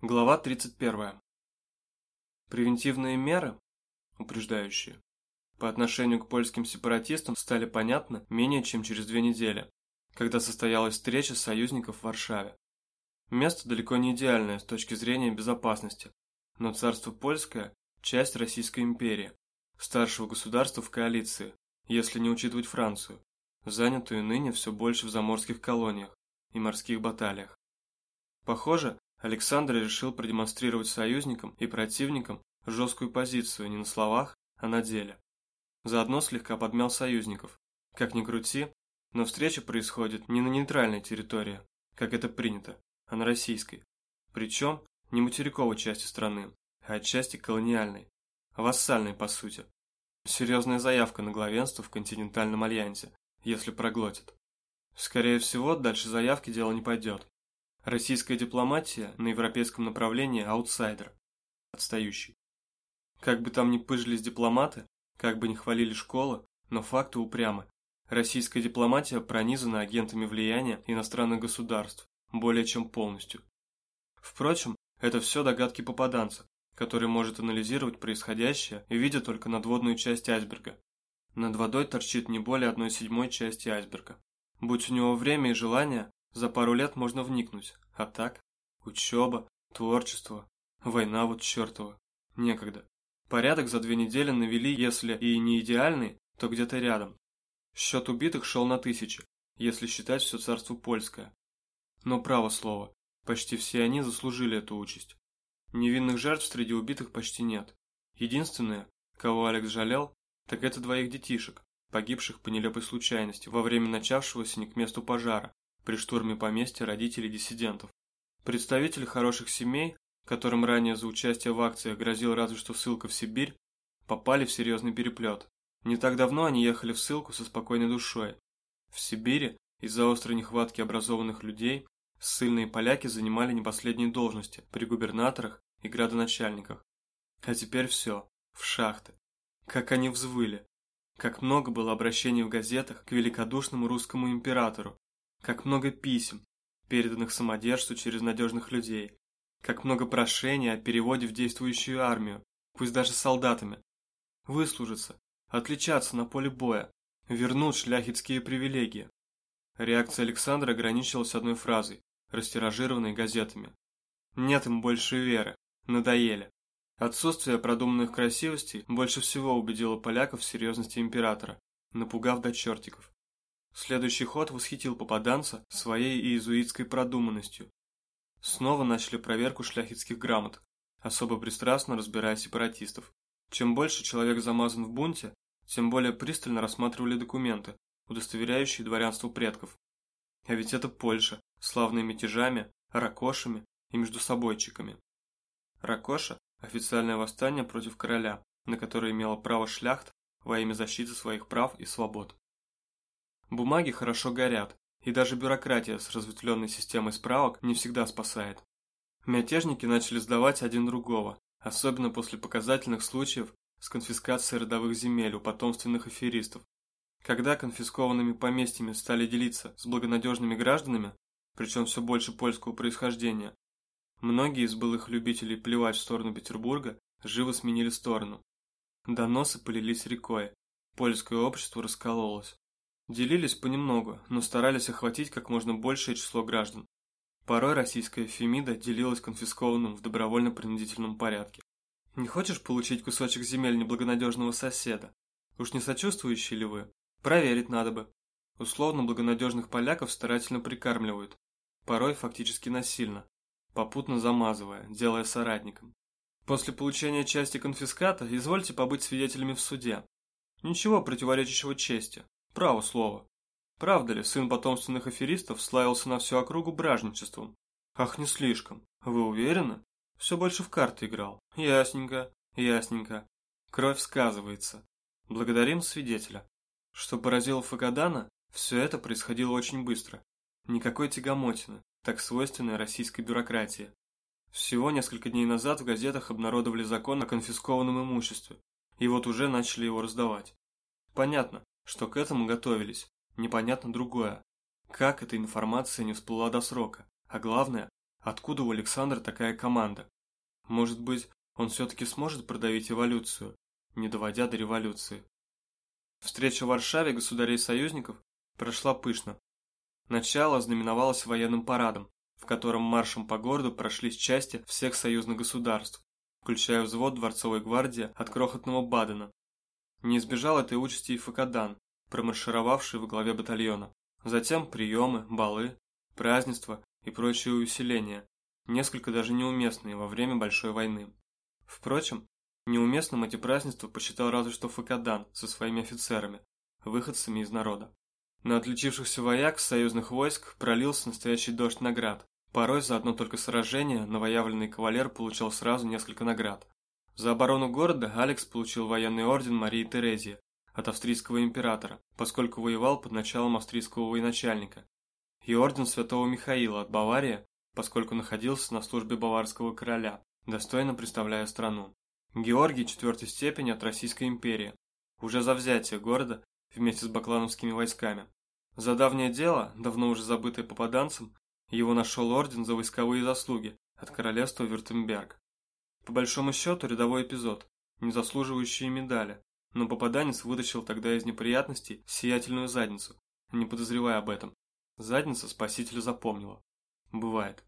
Глава 31. Превентивные меры, упреждающие, по отношению к польским сепаратистам стали понятны менее чем через две недели, когда состоялась встреча союзников в Варшаве. Место далеко не идеальное с точки зрения безопасности, но царство польское – часть Российской империи, старшего государства в коалиции, если не учитывать Францию, занятую ныне все больше в заморских колониях и морских баталиях. Похоже, Александр решил продемонстрировать союзникам и противникам жесткую позицию не на словах, а на деле. Заодно слегка подмял союзников. Как ни крути, но встреча происходит не на нейтральной территории, как это принято, а на российской. Причем не материковой части страны, а отчасти колониальной, вассальной по сути. Серьезная заявка на главенство в континентальном альянсе, если проглотит. Скорее всего, дальше заявки дело не пойдет. Российская дипломатия на европейском направлении аутсайдер, отстающий. Как бы там ни пыжились дипломаты, как бы ни хвалили школы, но факты упрямы. Российская дипломатия пронизана агентами влияния иностранных государств, более чем полностью. Впрочем, это все догадки попаданца, который может анализировать происходящее и видя только надводную часть айсберга. Над водой торчит не более одной седьмой части айсберга. Будь у него время и желание, за пару лет можно вникнуть, а так? Учеба, творчество, война вот чертова. Некогда. Порядок за две недели навели, если и не идеальный, то где-то рядом. Счет убитых шел на тысячи, если считать все царство польское. Но право слово, почти все они заслужили эту участь. Невинных жертв среди убитых почти нет. Единственное, кого Алекс жалел, так это двоих детишек, погибших по нелепой случайности во время начавшегося не к месту пожара, при штурме поместья родителей диссидентов. Представители хороших семей, которым ранее за участие в акциях грозил разве что ссылка в Сибирь, попали в серьезный переплет. Не так давно они ехали в ссылку со спокойной душой. В Сибири из-за острой нехватки образованных людей ссыльные поляки занимали не последние должности при губернаторах и градоначальниках. А теперь все, в шахты. Как они взвыли. Как много было обращений в газетах к великодушному русскому императору, как много писем, переданных самодержцу через надежных людей. Как много прошений о переводе в действующую армию, пусть даже солдатами. Выслужиться, отличаться на поле боя, вернуть шляхетские привилегии. Реакция Александра ограничилась одной фразой, растиражированной газетами. Нет им больше веры, надоели. Отсутствие продуманных красивостей больше всего убедило поляков в серьезности императора, напугав до чертиков. Следующий ход восхитил попаданца своей иезуитской продуманностью. Снова начали проверку шляхетских грамот, особо пристрастно разбирая сепаратистов. Чем больше человек замазан в бунте, тем более пристально рассматривали документы, удостоверяющие дворянство предков. А ведь это Польша, славной мятежами, ракошами и междусобойчиками. Ракоша – официальное восстание против короля, на которое имела право шляхт во имя защиты своих прав и свобод. Бумаги хорошо горят, и даже бюрократия с разветвленной системой справок не всегда спасает. Мятежники начали сдавать один другого, особенно после показательных случаев с конфискацией родовых земель у потомственных аферистов. Когда конфискованными поместьями стали делиться с благонадежными гражданами, причем все больше польского происхождения, многие из былых любителей плевать в сторону Петербурга живо сменили сторону. Доносы полились рекой, польское общество раскололось. Делились понемногу, но старались охватить как можно большее число граждан. Порой российская Фемида делилась конфискованным в добровольно-принудительном порядке. Не хочешь получить кусочек земель неблагонадежного соседа? Уж не сочувствующие ли вы? Проверить надо бы. Условно благонадежных поляков старательно прикармливают, порой фактически насильно, попутно замазывая, делая соратником. После получения части конфиската извольте побыть свидетелями в суде. Ничего противоречащего чести, Право слово. Правда ли, сын потомственных аферистов славился на всю округу бражничеством? Ах, не слишком. Вы уверены? Все больше в карты играл. Ясненько, ясненько. Кровь сказывается. Благодарим свидетеля. Что поразило Фагадана, все это происходило очень быстро. Никакой тягомотины, так свойственной российской бюрократии. Всего несколько дней назад в газетах обнародовали закон о конфискованном имуществе, и вот уже начали его раздавать. Понятно, что к этому готовились. Непонятно другое. Как эта информация не всплыла до срока? А главное, откуда у Александра такая команда. Может быть, он все-таки сможет продавить эволюцию, не доводя до революции. Встреча в Варшаве государей-союзников прошла пышно. Начало знаменовалось военным парадом, в котором маршем по городу прошлись части всех союзных государств, включая взвод дворцовой гвардии от крохотного Бадена. Не избежал этой участи и Факадан, промаршировавший во главе батальона. Затем приемы, балы, празднества и прочие увеселения, несколько даже неуместные во время Большой войны. Впрочем, неуместным эти празднества посчитал разве что Факадан со своими офицерами, выходцами из народа. На отличившихся вояк союзных войск пролился настоящий дождь наград. Порой за одно только сражение новоявленный кавалер получал сразу несколько наград. За оборону города Алекс получил военный орден Марии Терезии от австрийского императора, поскольку воевал под началом австрийского военачальника, и орден Святого Михаила от Баварии, поскольку находился на службе баварского короля, достойно представляя страну. Георгий четвертой степени от Российской империи, уже за взятие города вместе с баклановскими войсками. За давнее дело, давно уже забытое попаданцем, его нашел орден за войсковые заслуги от королевства Вюртемберг. По большому счету рядовой эпизод, не заслуживающий медали, но попаданец вытащил тогда из неприятностей сиятельную задницу, не подозревая об этом. Задница спасителя запомнила. Бывает.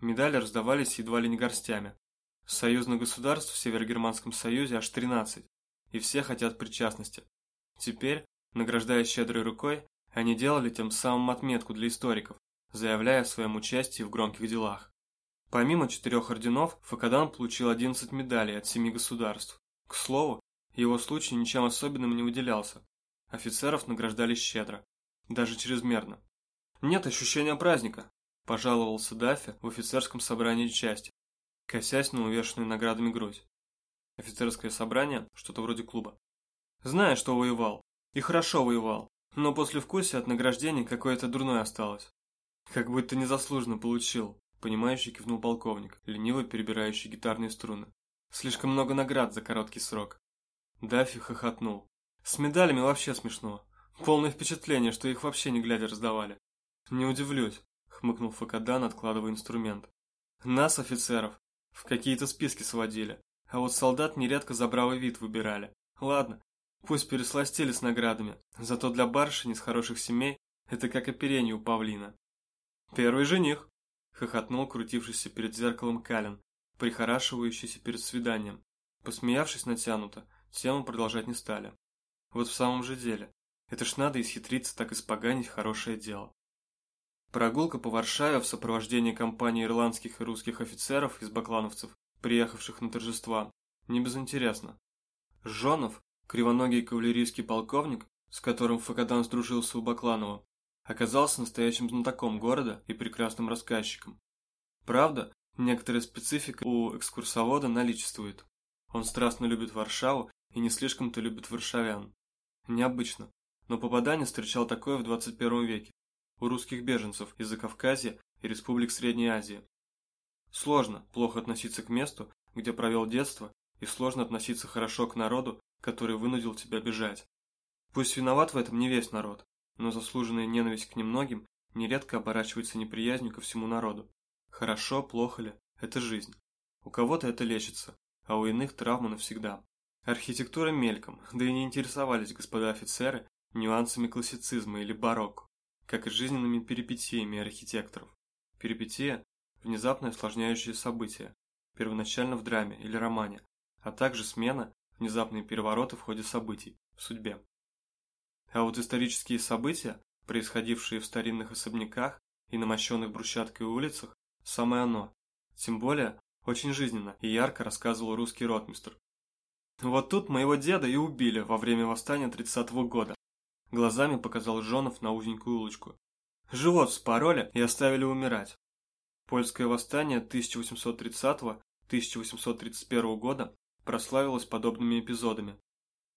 Медали раздавались едва ли не горстями. Союзных государств в Северогерманском союзе аж 13, и все хотят причастности. Теперь, награждая щедрой рукой, они делали тем самым отметку для историков, заявляя о своем участии в громких делах. Помимо четырех орденов, Факадан получил 11 медалей от семи государств. К слову, его случай ничем особенным не выделялся. Офицеров награждали щедро, даже чрезмерно. «Нет ощущения праздника», – пожаловался Даффи в офицерском собрании части, косясь на увешанную наградами грудь. Офицерское собрание – что-то вроде клуба. «Знаю, что воевал. И хорошо воевал. Но после вкуса от награждения какое-то дурное осталось. Как будто незаслуженно получил», – понимающий кивнул полковник, лениво перебирающий гитарные струны. «Слишком много наград за короткий срок». Даффи хохотнул. «С медалями вообще смешно. Полное впечатление, что их вообще не глядя раздавали. «Не удивлюсь», — хмыкнул Факадан, откладывая инструмент. «Нас, офицеров, в какие-то списки сводили, а вот солдат нередко за бравый вид выбирали. Ладно, пусть пересластили с наградами, зато для барышень из хороших семей это как оперение у павлина». «Первый жених», — хохотнул крутившийся перед зеркалом Калин, прихорашивающийся перед свиданием. Посмеявшись натянуто, тему продолжать не стали. Вот в самом же деле, это ж надо исхитриться так испоганить хорошее дело. Прогулка по Варшаве в сопровождении компании ирландских и русских офицеров из баклановцев, приехавших на торжества, не безинтересно. Жонов, кривоногий кавалерийский полковник, с которым Факадан сдружился у Бакланова, оказался настоящим знатоком города и прекрасным рассказчиком. Правда, некоторая специфика у экскурсовода наличествует. Он страстно любит Варшаву и не слишком-то любит варшавян. Необычно, но попадание встречал такое в 21 веке у русских беженцев из Закавказья и республик Средней Азии. Сложно плохо относиться к месту, где провел детство, и сложно относиться хорошо к народу, который вынудил тебя бежать. Пусть виноват в этом не весь народ, но заслуженная ненависть к немногим нередко оборачивается неприязнью ко всему народу. Хорошо, плохо ли – это жизнь. У кого-то это лечится, а у иных травма навсегда. Архитектура мельком, да и не интересовались господа офицеры нюансами классицизма или барокко как и жизненными перипетиями архитекторов. Перипетия – внезапно осложняющее событие, первоначально в драме или романе, а также смена, внезапные перевороты в ходе событий, в судьбе. А вот исторические события, происходившие в старинных особняках и на мощенных брусчаткой улицах, самое оно. Тем более, очень жизненно и ярко рассказывал русский ротмистр. Вот тут моего деда и убили во время восстания 30-го года. Глазами показал Жонов на узенькую улочку. Живот вспороли и оставили умирать. Польское восстание 1830-1831 года прославилось подобными эпизодами.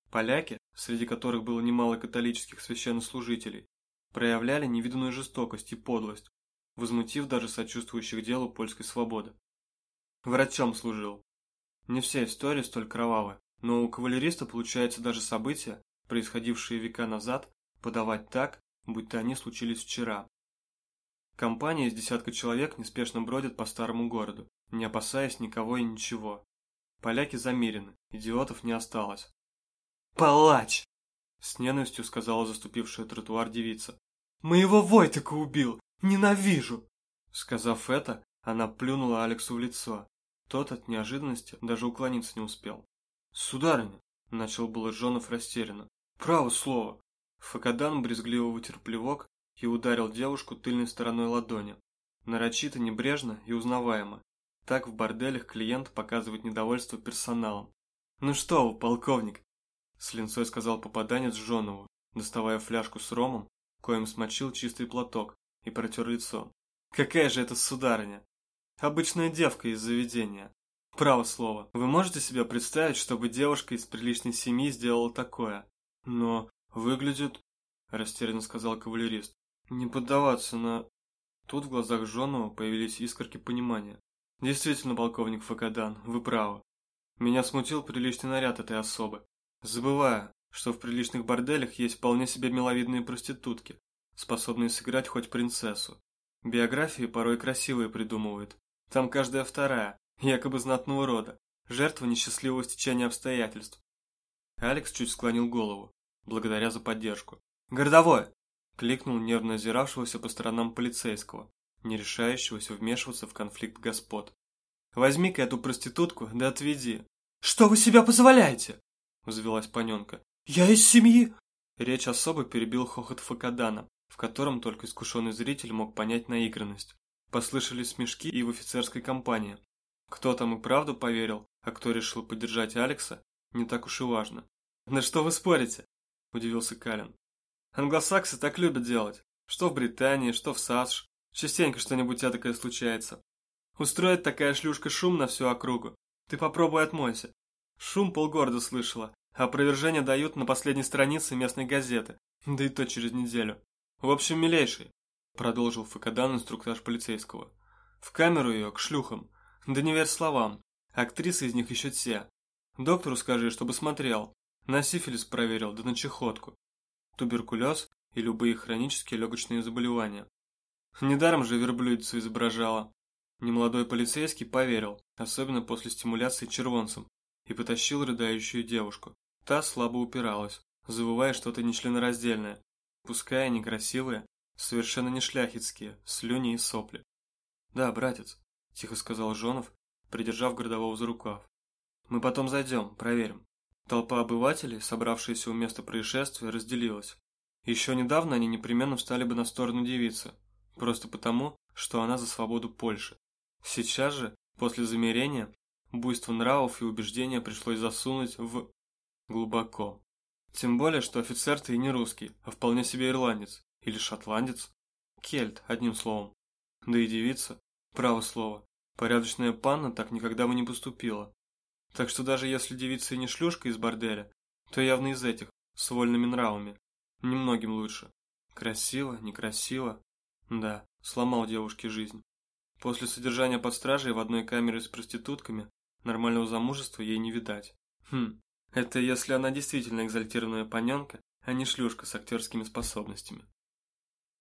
Поляки, среди которых было немало католических священнослужителей, проявляли невиданную жестокость и подлость, возмутив даже сочувствующих делу польской свободы. Врачом служил. Не вся история столь кровавая, но у кавалериста получается даже события, происходившие века назад, подавать так, будто они случились вчера. Компания из десятка человек неспешно бродит по старому городу, не опасаясь никого и ничего. Поляки замерены, идиотов не осталось. «Палач!» – с ненавистью сказала заступившая тротуар девица. «Моего Войтека убил! Ненавижу!» Сказав это, она плюнула Алексу в лицо. Тот от неожиданности даже уклониться не успел. «Сударыня!» – начал было растерянно. «Право слово!» Факадан брезгливо вытер плевок и ударил девушку тыльной стороной ладони. Нарочито, небрежно и узнаваемо. Так в борделях клиент показывает недовольство персоналом. «Ну что вы, полковник!» С линцой сказал попаданец Жонову, доставая фляжку с ромом, коим смочил чистый платок и протер лицо. «Какая же это сударыня! Обычная девка из заведения. Право слово, вы можете себе представить, чтобы девушка из приличной семьи сделала такое? Но выглядит, растерянно сказал кавалерист, не поддаваться на... Тут в глазах Жонова появились искорки понимания. Действительно, полковник Факадан, вы правы. Меня смутил приличный наряд этой особы. Забывая, что в приличных борделях есть вполне себе миловидные проститутки, способные сыграть хоть принцессу. Биографии порой красивые придумывают. Там каждая вторая, якобы знатного рода, жертва несчастливого стечения обстоятельств. Алекс чуть склонил голову, благодаря за поддержку. «Городовой!» – кликнул нервно озиравшегося по сторонам полицейского, не решающегося вмешиваться в конфликт господ. «Возьми-ка эту проститутку, да отведи». «Что вы себя позволяете?» – взвелась Паненка. «Я из семьи!» Речь особо перебил хохот Факадана, в котором только искушенный зритель мог понять наигранность. Послышались смешки и в офицерской компании. Кто там и правду поверил, а кто решил поддержать Алекса, не так уж и важно. «На что вы спорите?» – удивился Калин. «Англосаксы так любят делать. Что в Британии, что в САСШ. Частенько что-нибудь такое случается. Устроит такая шлюшка шум на всю округу. Ты попробуй отмойся. Шум полгорода слышала, опровержение дают на последней странице местной газеты, да и то через неделю. В общем, милейший, продолжил Факадан инструктаж полицейского. В камеру ее, к шлюхам. Да не верь словам. Актрисы из них еще те. Доктору скажи, чтобы смотрел. На сифилис проверил, да на чехотку. Туберкулез и любые хронические легочные заболевания. Недаром же верблюдицу изображала. Немолодой полицейский поверил, особенно после стимуляции червонцем, и потащил рыдающую девушку. Та слабо упиралась, завывая что-то нечленораздельное, пускай некрасивые, совершенно не шляхетские, слюни и сопли. «Да, братец», – тихо сказал Жонов, придержав городового за рукав. «Мы потом зайдем, проверим». Толпа обывателей, собравшаяся у места происшествия, разделилась. Еще недавно они непременно встали бы на сторону девицы, просто потому, что она за свободу Польши. Сейчас же, после замерения, буйство нравов и убеждения пришлось засунуть в... глубоко. Тем более, что офицер-то и не русский, а вполне себе ирландец. Или шотландец. Кельт, одним словом. Да и девица, право слово, порядочная панна так никогда бы не поступила. Так что даже если девица и не шлюшка из борделя, то явно из этих, с вольными нравами. Немногим лучше. Красиво, некрасиво. Да, сломал девушке жизнь. После содержания под стражей в одной камере с проститутками нормального замужества ей не видать. Хм, это если она действительно экзальтированная паненка, а не шлюшка с актерскими способностями.